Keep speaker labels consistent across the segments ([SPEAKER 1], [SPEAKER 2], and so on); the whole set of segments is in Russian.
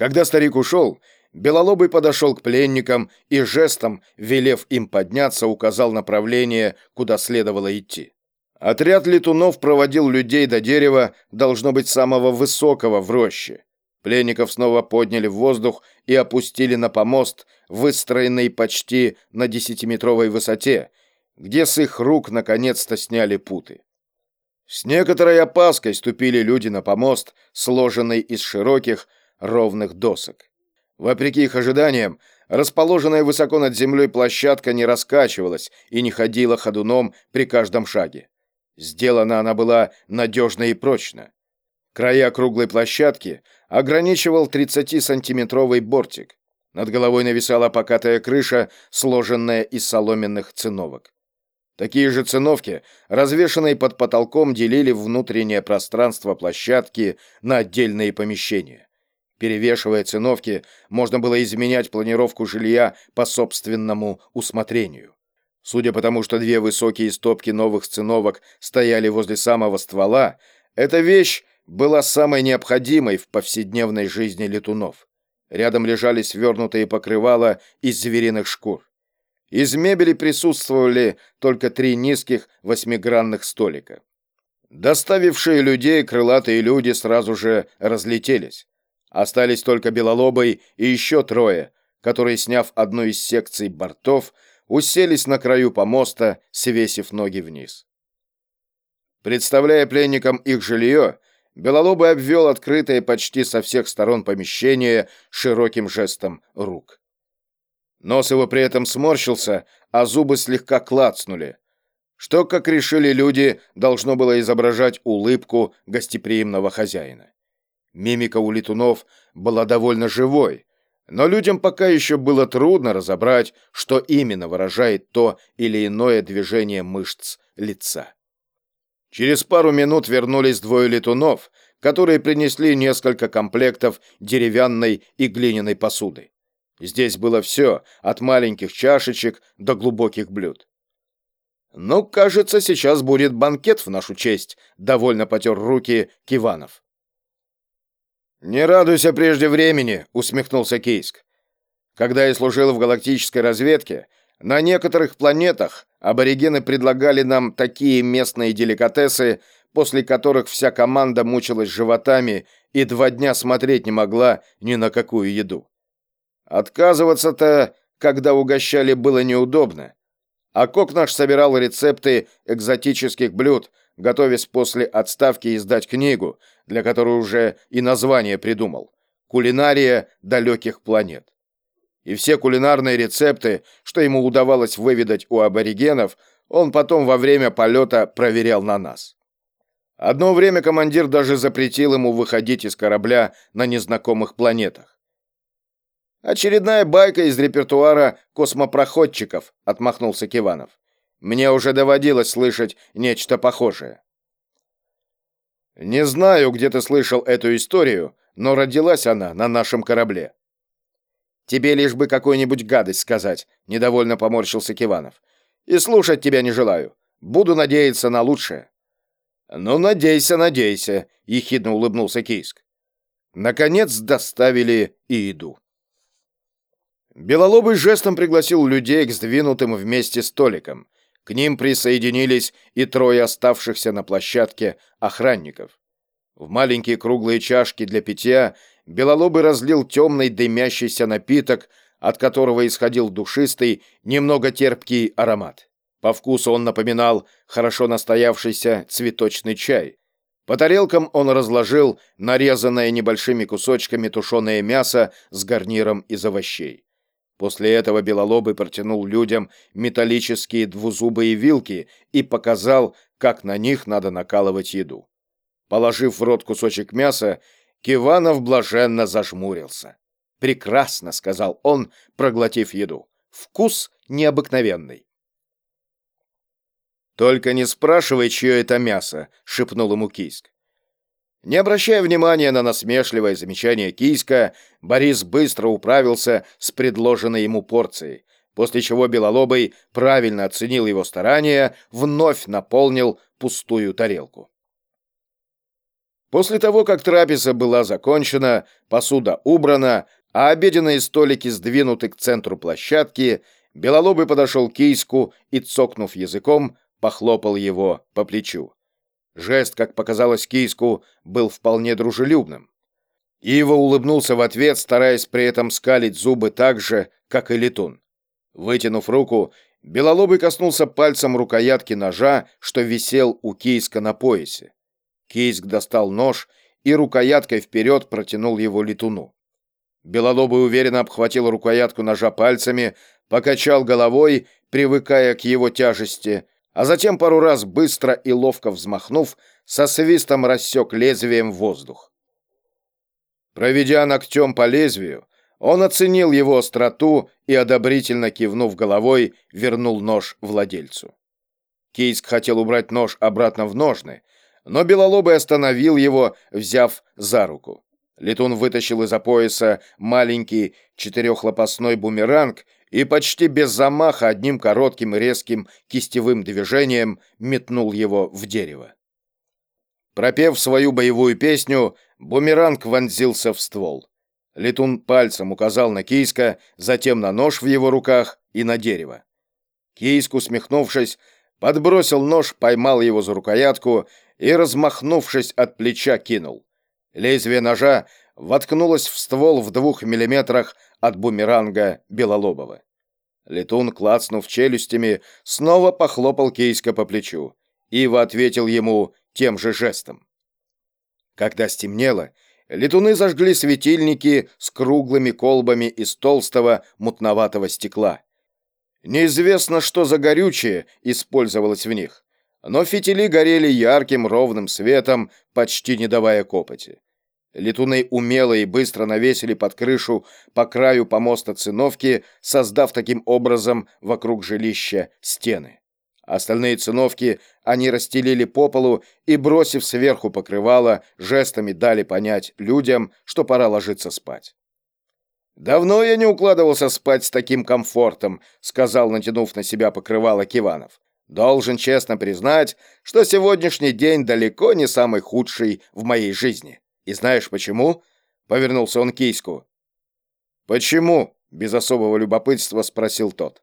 [SPEAKER 1] Когда старик ушел, Белолобый подошел к пленникам и жестом, велев им подняться, указал направление, куда следовало идти. Отряд летунов проводил людей до дерева, должно быть, самого высокого в роще. Пленников снова подняли в воздух и опустили на помост, выстроенный почти на десятиметровой высоте, где с их рук наконец-то сняли путы. С некоторой опаской ступили люди на помост, сложенный из широких, ровных досок. Вопреки их ожиданиям, расположенная высоко над землей площадка не раскачивалась и не ходила ходуном при каждом шаге. Сделана она была надежно и прочно. Края круглой площадки ограничивал 30-сантиметровый бортик. Над головой нависала покатая крыша, сложенная из соломенных циновок. Такие же циновки, развешанные под потолком, делили внутреннее пространство площадки на отдельные помещения. Перевешивая циновки, можно было изменять планировку жилья по собственному усмотрению. Судя по тому, что две высокие стопки новых циновок стояли возле самого ствола, эта вещь была самой необходимой в повседневной жизни летунов. Рядом лежали свернутые покрывала из звериных шкур. Из мебели присутствовали только три низких восьмигранных столика. Доставившие людей крылатые люди сразу же разлетелись. Остались только Белолобый и еще трое, которые, сняв одну из секций бортов, уселись на краю помоста, свесив ноги вниз. Представляя пленникам их жилье, Белолобый обвел открытое почти со всех сторон помещение широким жестом рук. Нос его при этом сморщился, а зубы слегка клацнули, что, как решили люди, должно было изображать улыбку гостеприимного хозяина. Мимика у летунов была довольно живой, но людям пока еще было трудно разобрать, что именно выражает то или иное движение мышц лица. Через пару минут вернулись двое летунов, которые принесли несколько комплектов деревянной и глиняной посуды. Здесь было все, от маленьких чашечек до глубоких блюд. «Ну, кажется, сейчас будет банкет в нашу честь», — довольно потер руки Киванов. «Не радуйся прежде времени», — усмехнулся Кейск. «Когда я служил в галактической разведке, на некоторых планетах аборигены предлагали нам такие местные деликатесы, после которых вся команда мучилась животами и два дня смотреть не могла ни на какую еду. Отказываться-то, когда угощали, было неудобно. А Кок наш собирал рецепты экзотических блюд, готовясь после отставки издать книгу, для которой уже и название придумал «Кулинария далеких планет». И все кулинарные рецепты, что ему удавалось выведать у аборигенов, он потом во время полета проверял на нас. Одно время командир даже запретил ему выходить из корабля на незнакомых планетах. «Очередная байка из репертуара космопроходчиков», — отмахнулся Киванов. «Мне уже доводилось слышать нечто похожее». Не знаю, где ты слышал эту историю, но родилась она на нашем корабле. Тебе лишь бы какую-нибудь гадость сказать, недовольно поморщился Киванов. И слушать тебя не желаю. Буду надеяться на лучшее. Ну, надейся, надейся, ехидно улыбнулся Кийск. Наконец доставили и еду. Белолобый жестом пригласил людей к сдвинутым вместе столикам. К ним присоединились и трое оставшихся на площадке охранников. В маленькие круглые чашки для питья Белолобый разлил темный дымящийся напиток, от которого исходил душистый, немного терпкий аромат. По вкусу он напоминал хорошо настоявшийся цветочный чай. По тарелкам он разложил нарезанное небольшими кусочками тушеное мясо с гарниром из овощей. После этого Белолобый протянул людям металлические двузубые вилки и показал, как на них надо накалывать еду. Положив в рот кусочек мяса, Киванов блаженно зажмурился. «Прекрасно», — сказал он, проглотив еду. «Вкус необыкновенный». «Только не спрашивай, чье это мясо», — шепнул ему Кийск. Не обращая внимания на насмешливое замечание Кийска, Борис быстро управился с предложенной ему порцией, после чего Белолобый правильно оценил его старания, вновь наполнил пустую тарелку. После того, как трапеза была закончена, посуда убрана, а обеденные столики сдвинуты к центру площадки, Белолобый подошел к Кийску и, цокнув языком, похлопал его по плечу. Жест, как показалось Кийску, был вполне дружелюбным. Ива улыбнулся в ответ, стараясь при этом скалить зубы так же, как и летун. Вытянув руку, Белолобый коснулся пальцем рукоятки ножа, что висел у Кийска на поясе. Кийск достал нож и рукояткой вперед протянул его летуну. Белолобый уверенно обхватил рукоятку ножа пальцами, покачал головой, привыкая к его тяжести, а затем пару раз быстро и ловко взмахнув, со свистом рассек лезвием воздух. Проведя ногтем по лезвию, он оценил его остроту и, одобрительно кивнув головой, вернул нож владельцу. Кейск хотел убрать нож обратно в ножны, но Белолобый остановил его, взяв за руку. Летун вытащил из-за пояса маленький четырехлопастной бумеранг и почти без замаха одним коротким и резким кистевым движением метнул его в дерево. Пропев свою боевую песню, бумеранг вонзился в ствол. Летун пальцем указал на Кийска, затем на нож в его руках и на дерево. Кийск, усмехнувшись, подбросил нож, поймал его за рукоятку и, размахнувшись от плеча, кинул. Лезвие ножа воткнулось в ствол в двух миллиметрах от бумеранга Белолобова. Летун, клацнув челюстями, снова похлопал Кейска по плечу. Ива ответил ему тем же жестом. Когда стемнело, летуны зажгли светильники с круглыми колбами из толстого мутноватого стекла. Неизвестно, что за горючее использовалось в них, но фитили горели ярким ровным светом, почти не давая копоти. Летуны умело и быстро навесили под крышу по краю помоста циновки, создав таким образом вокруг жилища стены. Остальные циновки они расстелили по полу и, бросив сверху покрывало, жестами дали понять людям, что пора ложиться спать. «Давно я не укладывался спать с таким комфортом», — сказал, натянув на себя покрывало Киванов. «Должен честно признать, что сегодняшний день далеко не самый худший в моей жизни». И знаешь почему?» — повернулся он к Кийску. «Почему?» — без особого любопытства спросил тот.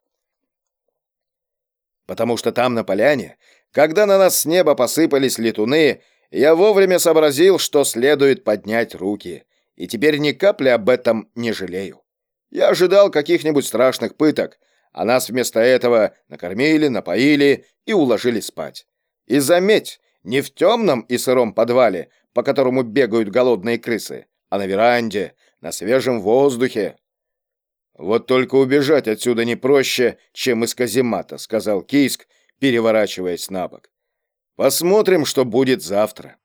[SPEAKER 1] «Потому что там, на поляне, когда на нас с неба посыпались летуны, я вовремя сообразил, что следует поднять руки, и теперь ни капли об этом не жалею. Я ожидал каких-нибудь страшных пыток, а нас вместо этого накормили, напоили и уложили спать. И заметь, не в темном и сыром подвале, по которому бегают голодные крысы, а на веранде, на свежем воздухе. Вот только убежать отсюда не проще, чем из каземата, сказал Кийск, переворачиваясь на бок. Посмотрим, что будет завтра.